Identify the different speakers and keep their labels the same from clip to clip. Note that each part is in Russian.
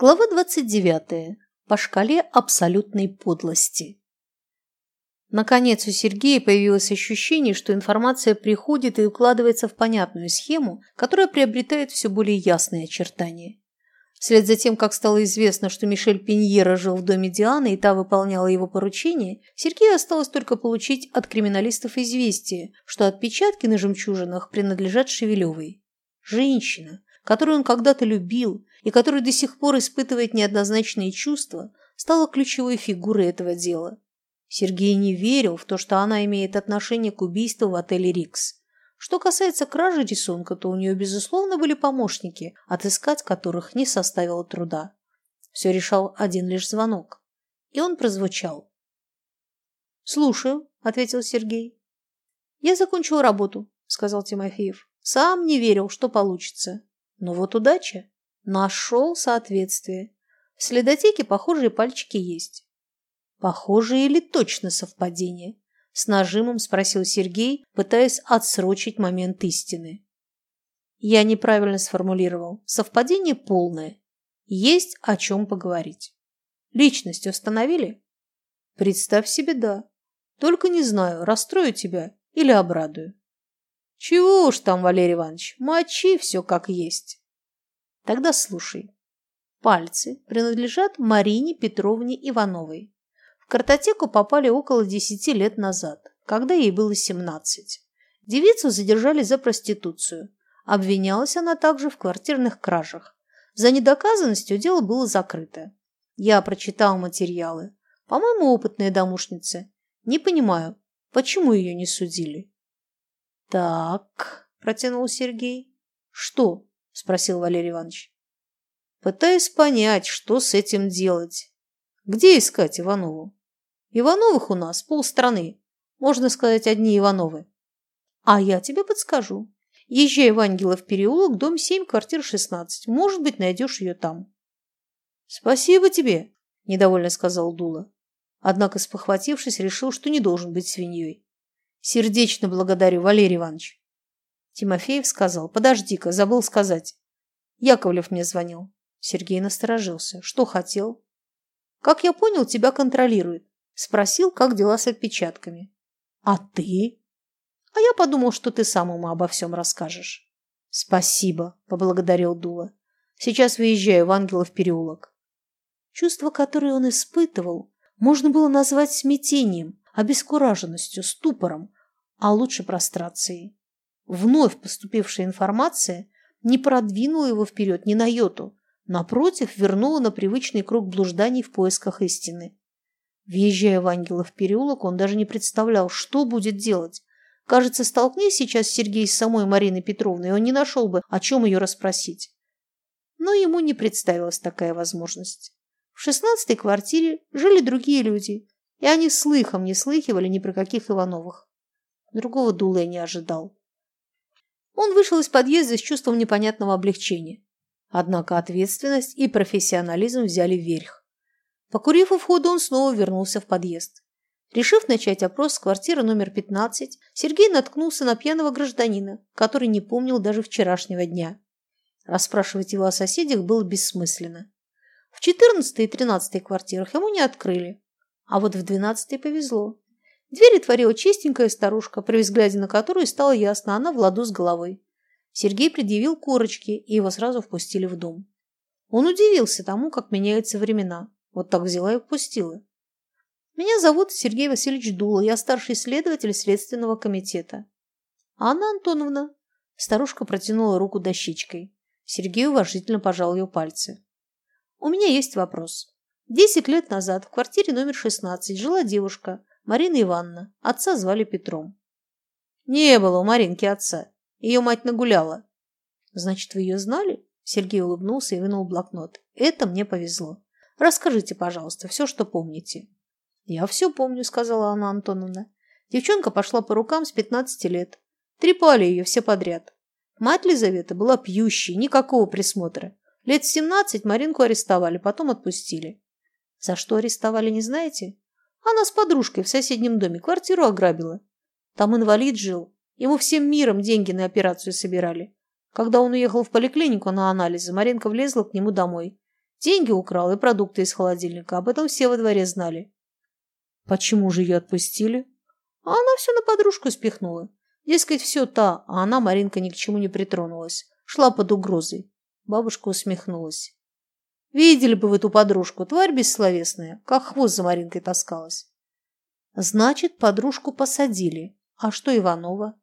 Speaker 1: Глава 29. По шкале абсолютной подлости. Наконец у Сергея появилось ощущение, что информация приходит и укладывается в понятную схему, которая приобретает все более ясные очертания. Вслед за тем, как стало известно, что Мишель Пиньера жил в доме Дианы и та выполняла его поручения, Сергею осталось только получить от криминалистов известие, что отпечатки на жемчужинах принадлежат Шевелевой. Женщина, которую он когда-то любил и которая до сих пор испытывает неоднозначные чувства, стала ключевой фигурой этого дела. Сергей не верил в то, что она имеет отношение к убийству в отеле «Рикс». Что касается кражи рисунка, то у нее, безусловно, были помощники, отыскать которых не составило труда. Все решал один лишь звонок. И он прозвучал. «Слушаю», — ответил Сергей. «Я закончил работу», — сказал Тимофеев. «Сам не верил, что получится. Но вот удача. Нашел соответствие. В следотеке похожие пальчики есть. Похожие или точно совпадение? С нажимом спросил Сергей, пытаясь отсрочить момент истины. Я неправильно сформулировал. Совпадение полное. Есть о чем поговорить. Личность установили? Представь себе, да. Только не знаю, расстрою тебя или обрадую. Чего уж там, Валерий Иванович, мочи все как есть. Тогда слушай. Пальцы принадлежат Марине Петровне Ивановой. В картотеку попали около десяти лет назад, когда ей было семнадцать. Девицу задержали за проституцию. Обвинялась она также в квартирных кражах. За недоказанностью дело было закрыто. Я прочитал материалы. По-моему, опытная домушница. Не понимаю, почему ее не судили. «Так», – протянул Сергей. «Что?» – спросил Валерий Иванович. «Пытаюсь понять, что с этим делать. Где искать Иванову? Ивановых у нас полстраны. Можно сказать, одни Ивановы. А я тебе подскажу. Езжай в Ангелов переулок, дом 7, квартира 16. Может быть, найдешь ее там». «Спасибо тебе», – недовольно сказал Дула. Однако, спохватившись, решил, что не должен быть свиньей. Сердечно благодарю, Валерий Иванович. Тимофеев сказал, подожди-ка, забыл сказать. Яковлев мне звонил. Сергей насторожился. Что хотел? Как я понял, тебя контролирует. Спросил, как дела с отпечатками. А ты? А я подумал, что ты сам ему обо всем расскажешь. Спасибо, поблагодарил Дула. Сейчас выезжаю в Ангелов переулок. Чувство, которое он испытывал, можно было назвать смятением, обескураженностью, ступором, а лучше прострацией. Вновь поступившая информация не продвинула его вперед ни на йоту, напротив, вернула на привычный круг блужданий в поисках истины. Въезжая в Ангелов переулок, он даже не представлял, что будет делать. Кажется, столкнись сейчас Сергей с самой Мариной Петровной, он не нашел бы, о чем ее расспросить. Но ему не представилась такая возможность. В шестнадцатой квартире жили другие люди, и они слыхом не слыхивали ни про каких Ивановых. Другого дула я не ожидал. Он вышел из подъезда с чувством непонятного облегчения. Однако ответственность и профессионализм взяли вверх. Покурив у входа, он снова вернулся в подъезд. Решив начать опрос с квартиры номер 15, Сергей наткнулся на пьяного гражданина, который не помнил даже вчерашнего дня. Расспрашивать его о соседях было бессмысленно. В 14 и 13 квартирах ему не открыли, а вот в двенадцатой повезло. Дверь отворила чистенькая старушка, при взгляде на которую стало ясно, она в ладу с головой. Сергей предъявил корочки, и его сразу впустили в дом. Он удивился тому, как меняются времена. Вот так взяла и впустила. Меня зовут Сергей Васильевич Дула, я старший следователь Следственного комитета. Анна Антоновна. Старушка протянула руку дощечкой. Сергей уважительно пожал ее пальцы. У меня есть вопрос. Десять лет назад в квартире номер 16 жила девушка Марина Ивановна. Отца звали Петром. Не было у Маринки отца. Ее мать нагуляла. Значит, вы ее знали? Сергей улыбнулся и вынул блокнот. Это мне повезло. Расскажите, пожалуйста, все, что помните. Я все помню, сказала Анна Антоновна. Девчонка пошла по рукам с 15 лет. Трепали ее все подряд. Мать Лизавета была пьющей, никакого присмотра. Лет в 17 Маринку арестовали, потом отпустили. За что арестовали, не знаете? Она с подружкой в соседнем доме квартиру ограбила. Там инвалид жил. Ему всем миром деньги на операцию собирали. Когда он уехал в поликлинику на анализы, Маринка влезла к нему домой. Деньги украл и продукты из холодильника. Об этом все во дворе знали. Почему же ее отпустили? А она все на подружку спихнула. Дескать, все та, а она, Маринка, ни к чему не притронулась. Шла под угрозой. Бабушка усмехнулась. Видели бы вы ту подружку, тварь бессловесная, как хвост за Маринкой таскалась. Значит, подружку посадили. А что Иванова?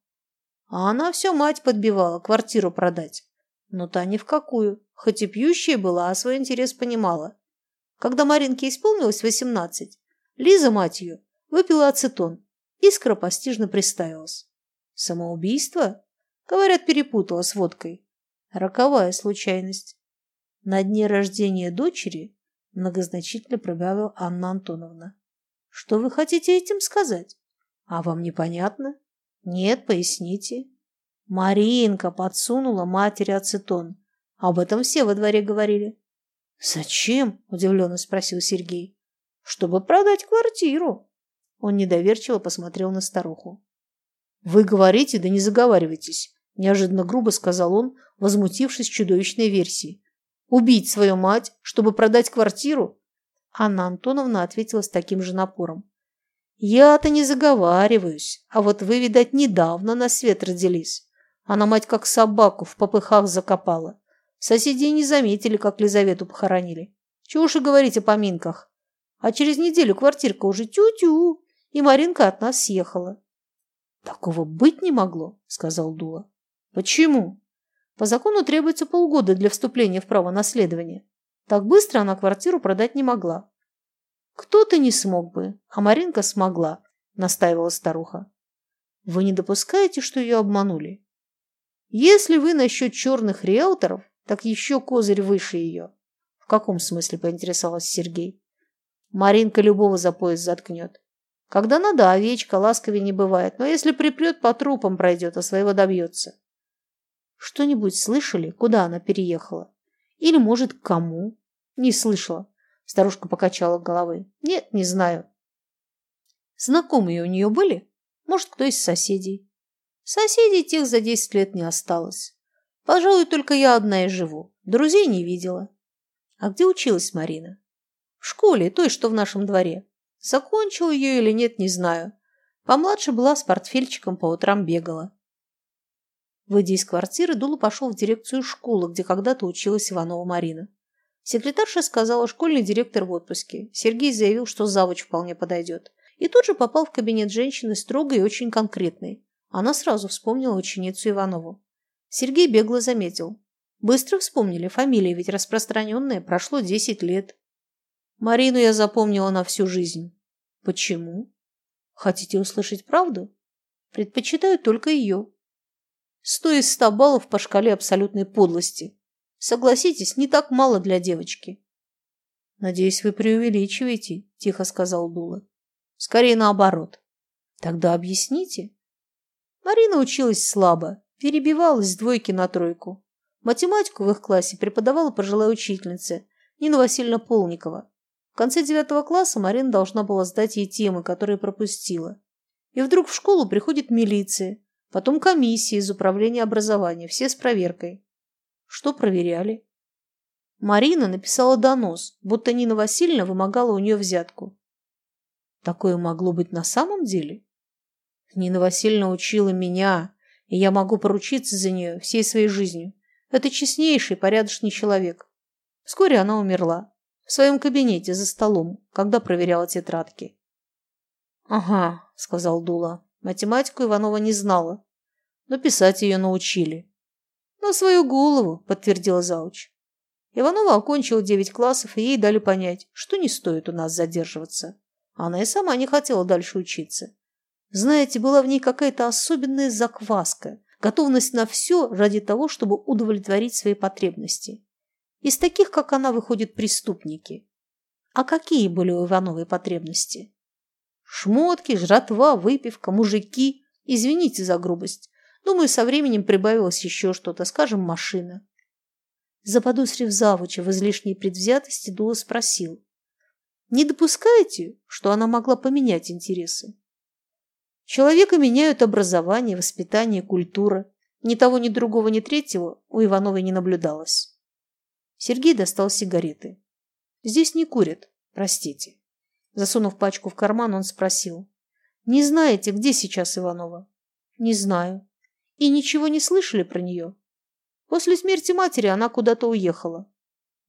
Speaker 1: А она все мать подбивала, квартиру продать. Но та ни в какую, хоть и пьющая была, а свой интерес понимала. Когда Маринке исполнилось восемнадцать, Лиза, мать ее, выпила ацетон и скоропостижно приставилась. Самоубийство? Говорят, перепутала с водкой. Роковая случайность. На дне рождения дочери многозначительно прибавила Анна Антоновна. Что вы хотите этим сказать? А вам непонятно? Нет, поясните. Маринка подсунула матери ацетон. Об этом все во дворе говорили. Зачем? Удивленно спросил Сергей. Чтобы продать квартиру. Он недоверчиво посмотрел на старуху. Вы говорите, да не заговаривайтесь, неожиданно грубо сказал он, возмутившись чудовищной версией. Убить свою мать, чтобы продать квартиру? Анна Антоновна ответила с таким же напором. Я-то не заговариваюсь, а вот вы, видать, недавно на свет родились. Она мать как собаку в попыхах закопала. Соседи не заметили, как Лизавету похоронили. Чего уж и говорить о поминках. А через неделю квартирка уже тю-тю, и Маринка от нас съехала. Такого быть не могло, сказал Дула. Почему? По закону требуется полгода для вступления в право наследования. Так быстро она квартиру продать не могла. Кто-то не смог бы, а Маринка смогла, настаивала старуха. Вы не допускаете, что ее обманули? Если вы насчет черных риэлторов, так еще козырь выше ее. В каком смысле, поинтересовался Сергей. Маринка любого за пояс заткнет. Когда надо, овечка ласковее не бывает, но если припрет, по трупам пройдет, а своего добьется. Что-нибудь слышали, куда она переехала? Или, может, к кому? Не слышала. Старушка покачала головой. Нет, не знаю. Знакомые у нее были? Может, кто из соседей? Соседей тех за десять лет не осталось. Пожалуй, только я одна и живу. Друзей не видела. А где училась Марина? В школе, той, что в нашем дворе. Закончила ее или нет, не знаю. Помладше была с портфельчиком, по утрам бегала. Выйдя из квартиры, Дула пошел в дирекцию школы, где когда-то училась Иванова Марина. Секретарша сказала, школьный директор в отпуске. Сергей заявил, что завуч вполне подойдет. И тут же попал в кабинет женщины строгой и очень конкретной. Она сразу вспомнила ученицу Иванову. Сергей бегло заметил. Быстро вспомнили, фамилия ведь распространенная, прошло десять лет. Марину я запомнила на всю жизнь. Почему? Хотите услышать правду? Предпочитаю только ее. Сто из ста баллов по шкале абсолютной подлости. Согласитесь, не так мало для девочки. Надеюсь, вы преувеличиваете, тихо сказал Дула. Скорее наоборот. Тогда объясните. Марина училась слабо, перебивалась с двойки на тройку. Математику в их классе преподавала пожилая учительница Нина Васильевна Полникова. В конце девятого класса Марина должна была сдать ей темы, которые пропустила. И вдруг в школу приходит милиция, Потом комиссия из управления образования, все с проверкой. Что проверяли? Марина написала донос, будто Нина Васильевна вымогала у нее взятку. Такое могло быть на самом деле? Нина Васильевна учила меня, и я могу поручиться за нее всей своей жизнью. Это честнейший, порядочный человек. Вскоре она умерла. В своем кабинете, за столом, когда проверяла тетрадки. «Ага», — сказал Дула. Математику Иванова не знала, но писать ее научили. «На свою голову», – подтвердила Зауч. Иванова окончила девять классов, и ей дали понять, что не стоит у нас задерживаться. Она и сама не хотела дальше учиться. Знаете, была в ней какая-то особенная закваска, готовность на все ради того, чтобы удовлетворить свои потребности. Из таких, как она, выходят преступники. А какие были у Ивановой потребности? Шмотки, жратва, выпивка, мужики. Извините за грубость. Думаю, со временем прибавилось еще что-то, скажем, машина. Заподозрив завуча в излишней предвзятости, Дула спросил. Не допускаете, что она могла поменять интересы? Человека меняют образование, воспитание, культура. Ни того, ни другого, ни третьего у Ивановой не наблюдалось. Сергей достал сигареты. Здесь не курят, простите. Засунув пачку в карман, он спросил. Не знаете, где сейчас Иванова? Не знаю. И ничего не слышали про нее? После смерти матери она куда-то уехала.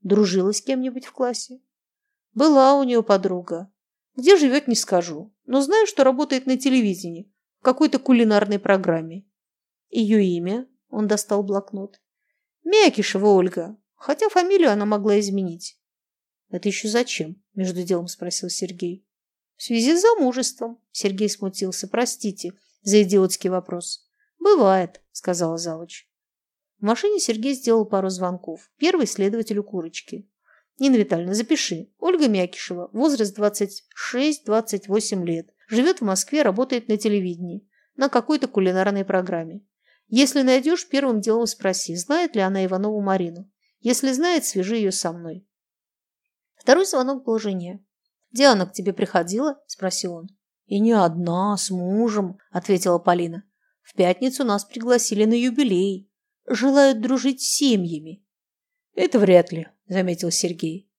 Speaker 1: Дружила с кем-нибудь в классе? Была у нее подруга. Где живет, не скажу. Но знаю, что работает на телевидении, в какой-то кулинарной программе. Ее имя? Он достал блокнот. Мякишева Ольга. Хотя фамилию она могла изменить. Это еще зачем? Между делом спросил Сергей. В связи с замужеством. Сергей смутился. Простите за идиотский вопрос. Бывает, сказала завуч. В машине Сергей сделал пару звонков. Первый следователю Курочки. Нина Витальевна, запиши. Ольга Мякишева, возраст 26-28 лет. Живет в Москве, работает на телевидении. На какой-то кулинарной программе. Если найдешь, первым делом спроси, знает ли она Иванову Марину. Если знает, свяжи ее со мной. Второй звонок был жене. «Диана к тебе приходила?» – спросил он. «И не одна, с мужем», – ответила Полина. «В пятницу нас пригласили на юбилей желают дружить с семьями. Это вряд ли, заметил Сергей.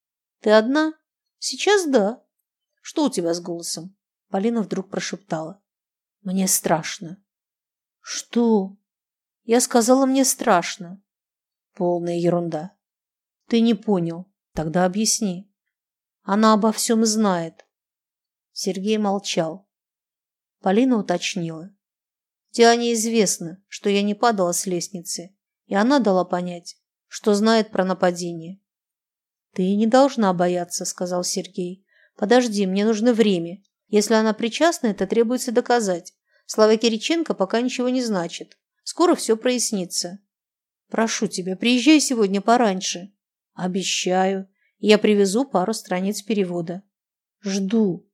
Speaker 1: Ты одна? Сейчас да. Что у тебя с голосом? Полина вдруг прошептала. Мне страшно. Что? Я сказала, мне страшно. Полная ерунда. Ты не понял. Тогда объясни. Она обо всем знает. Сергей молчал. Полина уточнила. Диане известно, что я не падала с лестницы и она дала понять, что знает про нападение. «Ты не должна бояться», — сказал Сергей. «Подожди, мне нужно время. Если она причастна, это требуется доказать. Слава Кириченко пока ничего не значит. Скоро все прояснится. Прошу тебя, приезжай сегодня пораньше». «Обещаю. Я привезу пару страниц перевода». «Жду».